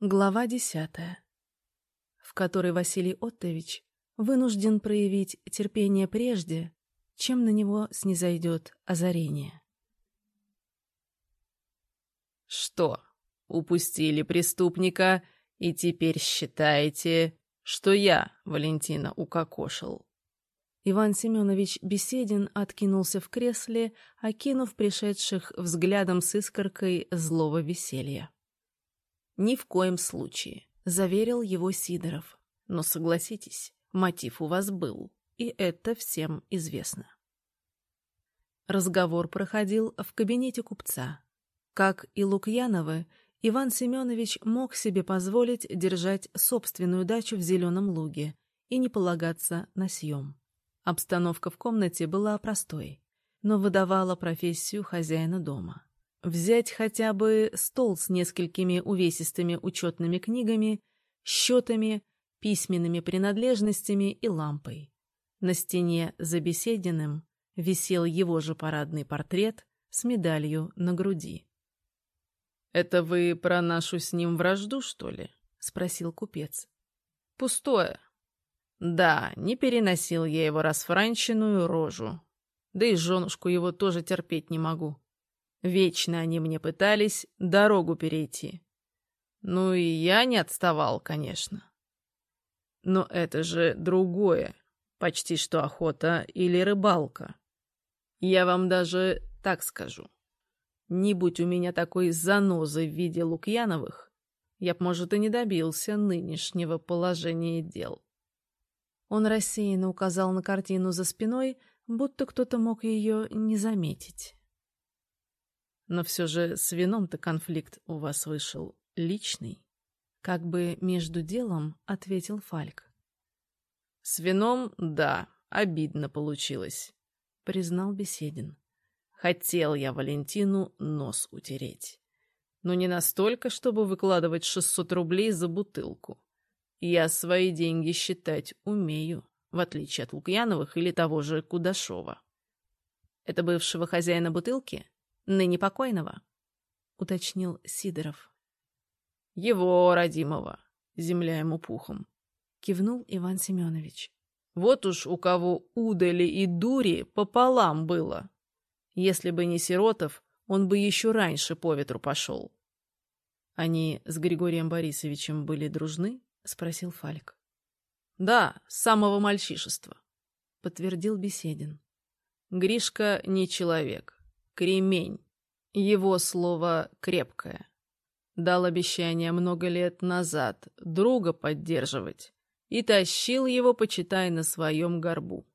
Глава десятая, в которой Василий Оттович вынужден проявить терпение прежде, чем на него снизойдет озарение. «Что, упустили преступника и теперь считаете, что я Валентина укокошил?» Иван Семенович Беседин откинулся в кресле, окинув пришедших взглядом с искоркой злого веселья. «Ни в коем случае», — заверил его Сидоров. «Но согласитесь, мотив у вас был, и это всем известно». Разговор проходил в кабинете купца. Как и Лукьяновы, Иван Семенович мог себе позволить держать собственную дачу в Зеленом Луге и не полагаться на съем. Обстановка в комнате была простой, но выдавала профессию хозяина дома. Взять хотя бы стол с несколькими увесистыми учетными книгами, счетами, письменными принадлежностями и лампой. На стене за бесединым висел его же парадный портрет с медалью на груди. «Это вы про нашу с ним вражду, что ли?» — спросил купец. «Пустое. Да, не переносил я его расфранченную рожу. Да и женушку его тоже терпеть не могу. Вечно они мне пытались дорогу перейти. Ну и я не отставал, конечно. Но это же другое, почти что охота или рыбалка. Я вам даже так скажу. Не будь у меня такой занозы в виде Лукьяновых, я б, может, и не добился нынешнего положения дел. Он рассеянно указал на картину за спиной, будто кто-то мог ее не заметить. Но все же с вином-то конфликт у вас вышел личный. Как бы между делом ответил Фальк. С вином, да, обидно получилось, признал Беседин. Хотел я Валентину нос утереть. Но не настолько, чтобы выкладывать 600 рублей за бутылку. Я свои деньги считать умею, в отличие от Лукьяновых или того же Кудашова. Это бывшего хозяина бутылки? Ныне покойного? Уточнил Сидоров. Его родимого, земля ему пухом. Кивнул Иван Семенович. Вот уж у кого удали и дури пополам было. Если бы не Сиротов, он бы еще раньше по ветру пошел. Они с Григорием Борисовичем были дружны? — спросил Фальк. «Да, с самого мальчишества», — подтвердил Беседин. «Гришка не человек. Кремень. Его слово крепкое. Дал обещание много лет назад друга поддерживать и тащил его, почитай, на своем горбу.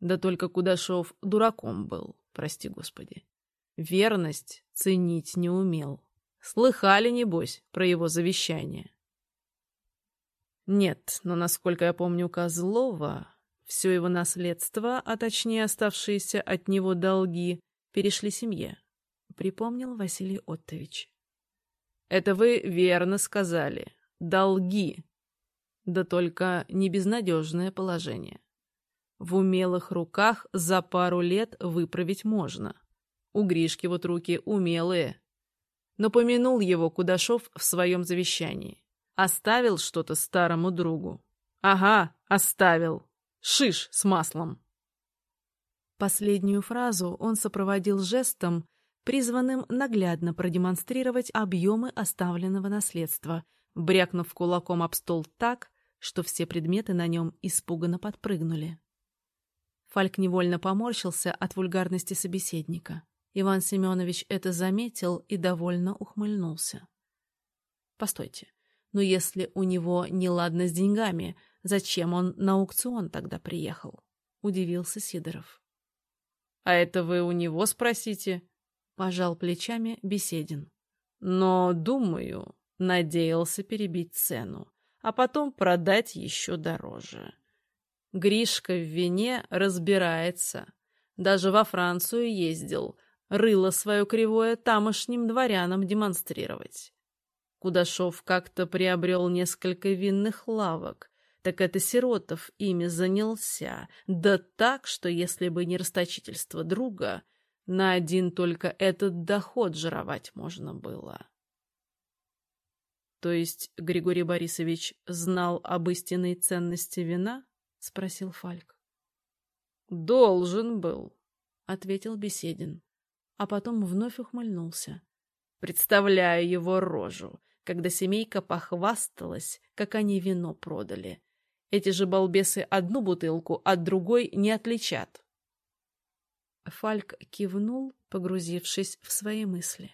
Да только Кудашов дураком был, прости господи. Верность ценить не умел. Слыхали, небось, про его завещание?» Нет, но, насколько я помню Козлова, все его наследство, а точнее оставшиеся от него долги, перешли семье, — припомнил Василий Оттович. Это вы верно сказали. Долги. Да только не безнадежное положение. В умелых руках за пару лет выправить можно. У Гришки вот руки умелые. Но помянул его Кудашов в своем завещании. Оставил что-то старому другу. Ага, оставил. Шиш с маслом. Последнюю фразу он сопроводил жестом, призванным наглядно продемонстрировать объемы оставленного наследства, брякнув кулаком об стол так, что все предметы на нем испуганно подпрыгнули. Фальк невольно поморщился от вульгарности собеседника. Иван Семенович это заметил и довольно ухмыльнулся. «Постойте, но если у него неладно с деньгами, зачем он на аукцион тогда приехал? Удивился Сидоров. — А это вы у него спросите? — пожал плечами Беседин. — Но, думаю, надеялся перебить цену, а потом продать еще дороже. Гришка в вине разбирается. Даже во Францию ездил, рыло свое кривое тамошним дворянам демонстрировать. Кудашов как-то приобрел несколько винных лавок. Так это Сиротов ими занялся. Да так, что если бы не расточительство друга, на один только этот доход жировать можно было. То есть Григорий Борисович знал об истинной ценности вина? — спросил Фальк. «Должен был», — ответил Беседин, а потом вновь ухмыльнулся. Представляю его рожу, когда семейка похвасталась, как они вино продали. Эти же балбесы одну бутылку от другой не отличат. Фальк кивнул, погрузившись в свои мысли.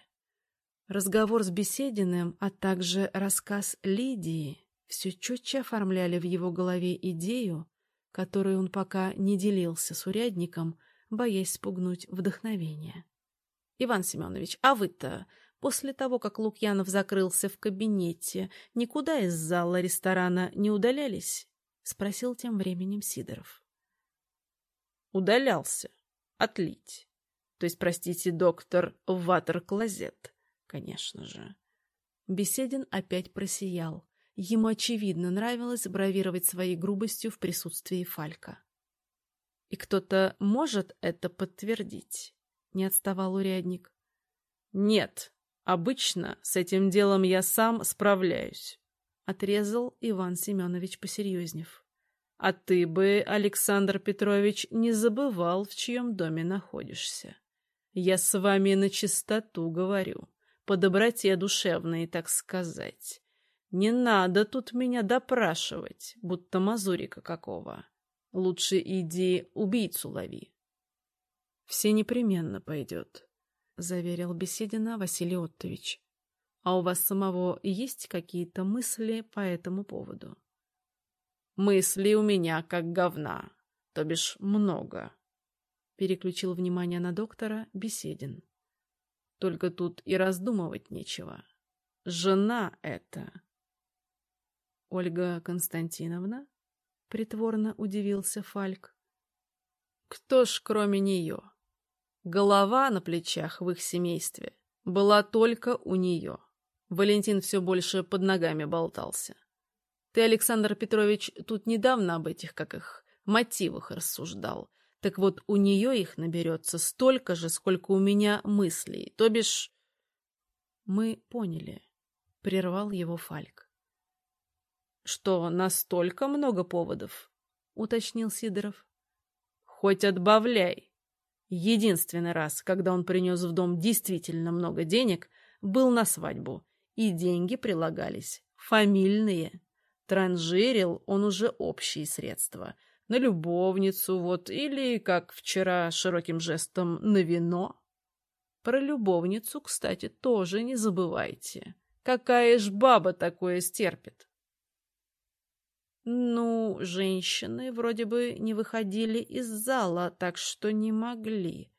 Разговор с Бесединым, а также рассказ Лидии все четче оформляли в его голове идею, которую он пока не делился с урядником, боясь спугнуть вдохновение. — Иван Семенович, а вы-то после того, как Лукьянов закрылся в кабинете, никуда из зала ресторана не удалялись? — спросил тем временем Сидоров. — Удалялся. Отлить. То есть, простите, доктор, ватер-клозет конечно же. Беседин опять просиял. Ему, очевидно, нравилось бравировать своей грубостью в присутствии Фалька. «И кто-то может это подтвердить?» — не отставал урядник. «Нет, обычно с этим делом я сам справляюсь», — отрезал Иван Семенович посерьезнев. «А ты бы, Александр Петрович, не забывал, в чьем доме находишься. Я с вами на чистоту говорю по доброте душевной, так сказать. Не надо тут меня допрашивать, будто мазурика какого. Лучше иди убийцу лови. — Все непременно пойдет, — заверил Беседина Василий Оттович. — А у вас самого есть какие-то мысли по этому поводу? — Мысли у меня как говна, то бишь много, — переключил внимание на доктора Беседин. Только тут и раздумывать нечего. Жена это. Ольга Константиновна? Притворно удивился Фальк. Кто ж кроме нее? Голова на плечах в их семействе была только у нее. Валентин все больше под ногами болтался. Ты, Александр Петрович, тут недавно об этих, как их, мотивах рассуждал. Так вот, у нее их наберется столько же, сколько у меня мыслей, то бишь... Мы поняли, — прервал его Фальк. Что, настолько много поводов? — уточнил Сидоров. Хоть отбавляй. Единственный раз, когда он принес в дом действительно много денег, был на свадьбу, и деньги прилагались, фамильные. Транжирил он уже общие средства — на любовницу вот, или, как вчера, широким жестом, на вино. Про любовницу, кстати, тоже не забывайте. Какая ж баба такое стерпит? Ну, женщины вроде бы не выходили из зала, так что не могли.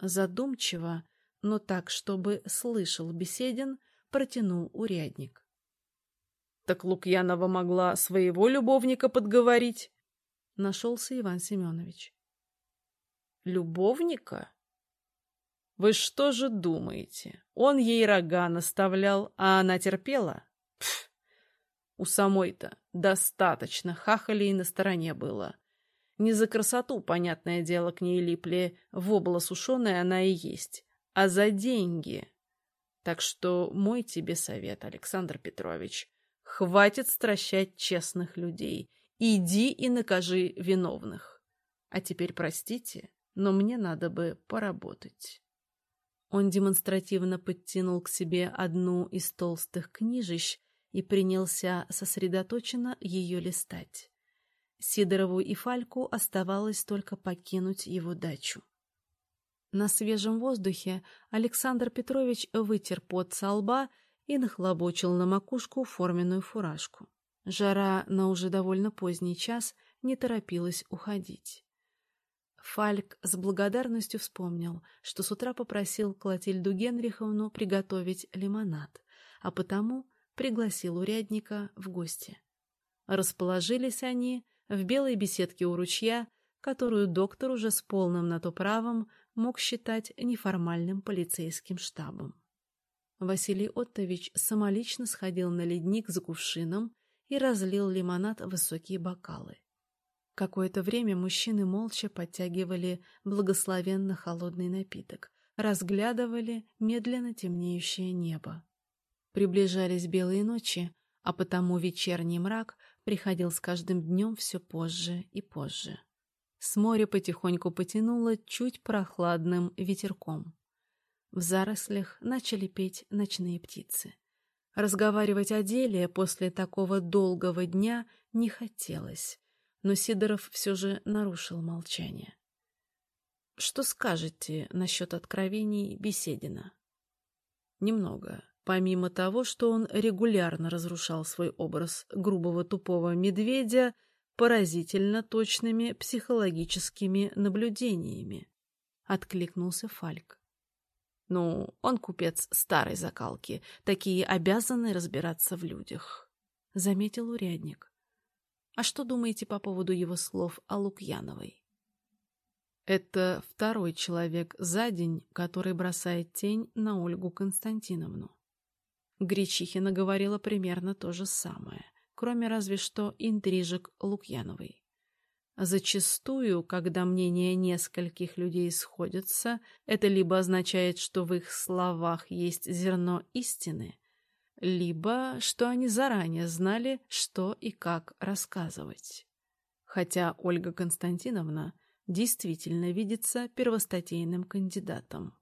Задумчиво, но так, чтобы слышал Беседин, протянул урядник. Так Лукьянова могла своего любовника подговорить нашелся Иван Семенович. Любовника? Вы что же думаете? Он ей рога наставлял, а она терпела? Пф, у самой-то достаточно хахалей на стороне было. Не за красоту, понятное дело, к ней липли, в обла сушеная она и есть, а за деньги. Так что мой тебе совет, Александр Петрович, хватит стращать честных людей Иди и накажи виновных. А теперь простите, но мне надо бы поработать. Он демонстративно подтянул к себе одну из толстых книжищ и принялся сосредоточенно ее листать. Сидорову и Фальку оставалось только покинуть его дачу. На свежем воздухе Александр Петрович вытер пот со лба и нахлобучил на макушку форменную фуражку. Жара на уже довольно поздний час не торопилась уходить. Фальк с благодарностью вспомнил, что с утра попросил Клотильду Генриховну приготовить лимонад, а потому пригласил урядника в гости. Расположились они в белой беседке у ручья, которую доктор уже с полным на то правом мог считать неформальным полицейским штабом. Василий Оттович самолично сходил на ледник за кувшином и разлил лимонад в высокие бокалы. Какое-то время мужчины молча подтягивали благословенно холодный напиток, разглядывали медленно темнеющее небо. Приближались белые ночи, а потому вечерний мрак приходил с каждым днем все позже и позже. С моря потихоньку потянуло чуть прохладным ветерком. В зарослях начали петь ночные птицы. Разговаривать о деле после такого долгого дня не хотелось, но Сидоров все же нарушил молчание. «Что скажете насчет откровений Беседина?» «Немного. Помимо того, что он регулярно разрушал свой образ грубого тупого медведя поразительно точными психологическими наблюдениями», — откликнулся Фальк. Ну, он купец старой закалки, такие обязаны разбираться в людях, — заметил урядник. А что думаете по поводу его слов о Лукьяновой? Это второй человек за день, который бросает тень на Ольгу Константиновну. Гречихина говорила примерно то же самое, кроме разве что интрижек Лукьяновой. Зачастую, когда мнения нескольких людей сходятся, это либо означает, что в их словах есть зерно истины, либо что они заранее знали, что и как рассказывать. Хотя Ольга Константиновна действительно видится первостатейным кандидатом.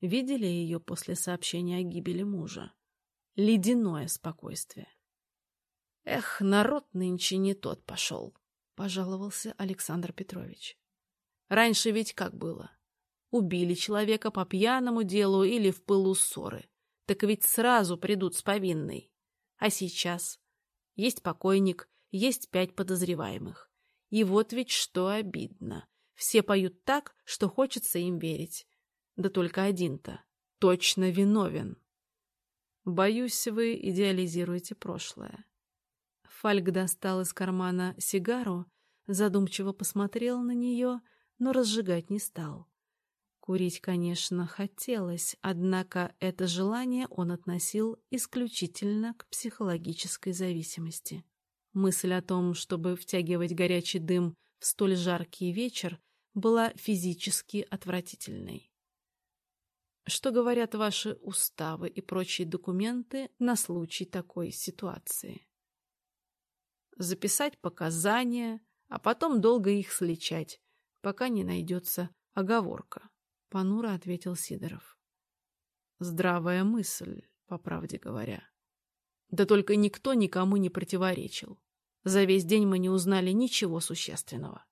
Видели ее после сообщения о гибели мужа? Ледяное спокойствие. Эх, народ нынче не тот пошел. — пожаловался Александр Петрович. «Раньше ведь как было? Убили человека по пьяному делу или в пылу ссоры. Так ведь сразу придут с повинной. А сейчас? Есть покойник, есть пять подозреваемых. И вот ведь что обидно. Все поют так, что хочется им верить. Да только один-то точно виновен. Боюсь, вы идеализируете прошлое. Фальк достал из кармана сигару, задумчиво посмотрел на нее, но разжигать не стал. Курить, конечно, хотелось, однако это желание он относил исключительно к психологической зависимости. Мысль о том, чтобы втягивать горячий дым в столь жаркий вечер, была физически отвратительной. Что говорят ваши уставы и прочие документы на случай такой ситуации? Записать показания, а потом долго их сличать, пока не найдется оговорка, — понуро ответил Сидоров. Здравая мысль, по правде говоря. Да только никто никому не противоречил. За весь день мы не узнали ничего существенного.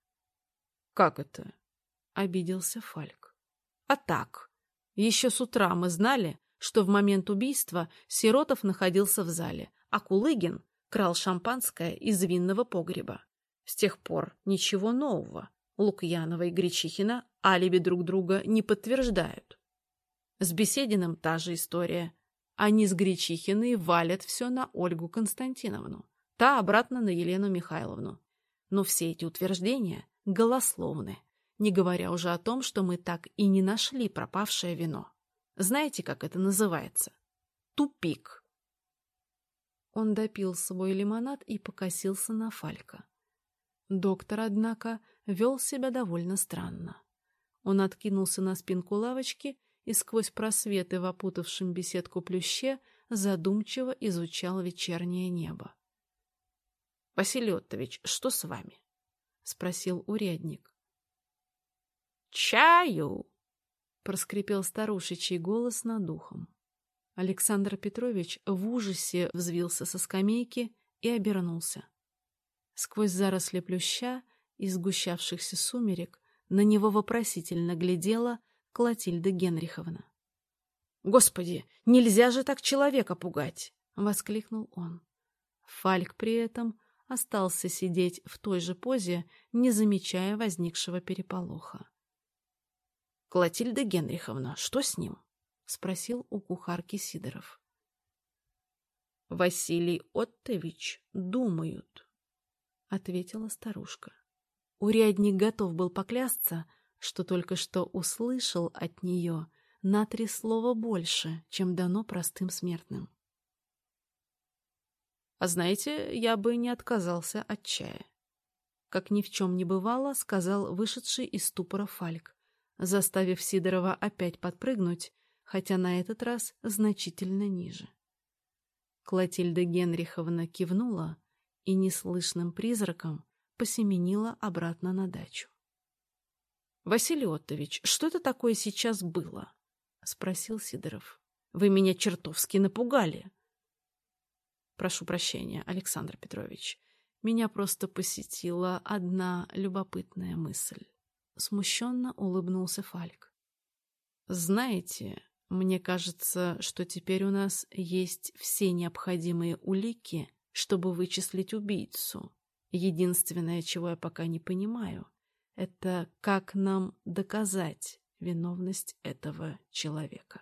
— Как это? — обиделся Фальк. — А так. Еще с утра мы знали, что в момент убийства Сиротов находился в зале, а Кулыгин крал шампанское из винного погреба. С тех пор ничего нового. Лукьянова и Гречихина алиби друг друга не подтверждают. С Бесединым та же история. Они с Гречихиной валят все на Ольгу Константиновну, та обратно на Елену Михайловну. Но все эти утверждения голословны, не говоря уже о том, что мы так и не нашли пропавшее вино. Знаете, как это называется? Тупик. Он допил свой лимонад и покосился на Фалька. Доктор, однако, вел себя довольно странно. Он откинулся на спинку лавочки и сквозь просветы в опутавшем беседку плюще задумчиво изучал вечернее небо. — Василий Оттович, что с вами? — спросил урядник. — Чаю! — проскрипел старушечий голос над ухом. Александр Петрович в ужасе взвился со скамейки и обернулся. Сквозь заросли плюща и сгущавшихся сумерек на него вопросительно глядела Клотильда Генриховна. «Господи, нельзя же так человека пугать!» — воскликнул он. Фальк при этом остался сидеть в той же позе, не замечая возникшего переполоха. «Клотильда Генриховна, что с ним?» — спросил у кухарки Сидоров. «Василий Оттович думают», — ответила старушка. Урядник готов был поклясться, что только что услышал от нее на три слова больше, чем дано простым смертным. «А знаете, я бы не отказался от чая», — как ни в чем не бывало, сказал вышедший из ступора Фальк, заставив Сидорова опять подпрыгнуть хотя на этот раз значительно ниже. Клотильда Генриховна кивнула и неслышным призраком посеменила обратно на дачу. — Василий Оттович, что это такое сейчас было? — спросил Сидоров. — Вы меня чертовски напугали. — Прошу прощения, Александр Петрович. Меня просто посетила одна любопытная мысль. Смущенно улыбнулся Фальк. Знаете, мне кажется, что теперь у нас есть все необходимые улики, чтобы вычислить убийцу. Единственное, чего я пока не понимаю, это как нам доказать виновность этого человека.